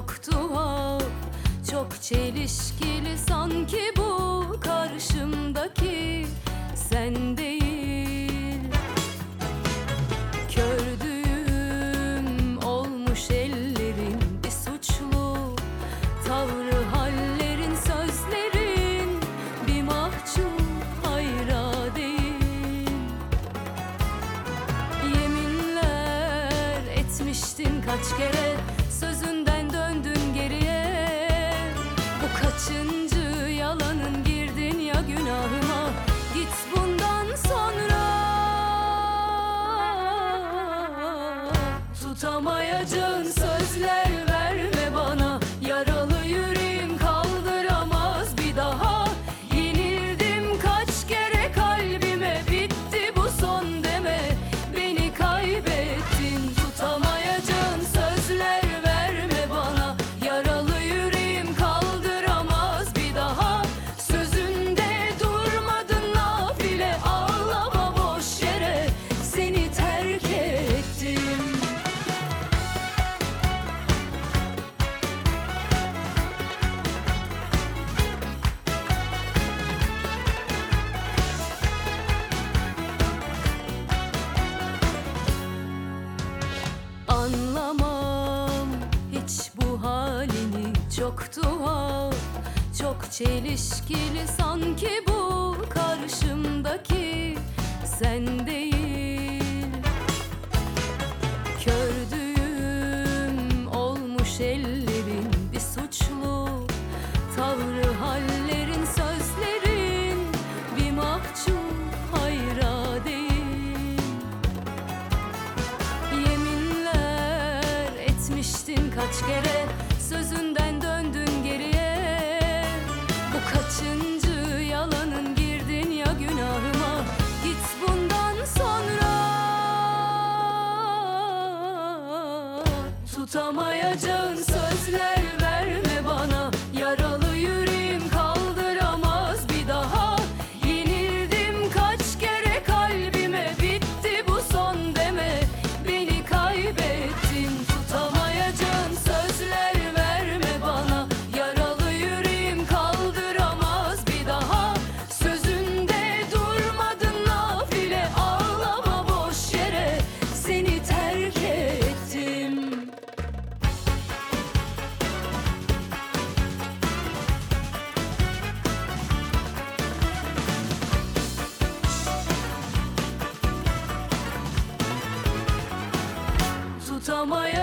çok tuhaf Çok çelişkili sanki bu karşımdaki sen değil. Kördüğüm olmuş ellerin bir suçlu Tavrı hallerin sözlerin bir mahcup hayra değil. Yeminler etmiştin kaç kere çok tuhaf Çok çelişkili sanki bu karşımdaki sen değil. Kördüğüm olmuş ellerin bir suçlu Tavrı hallerin sözlerin bir mahcup hayra Yeminler etmiştin kaç kere Sözünden Tutamayacağın sözler. 怎么样？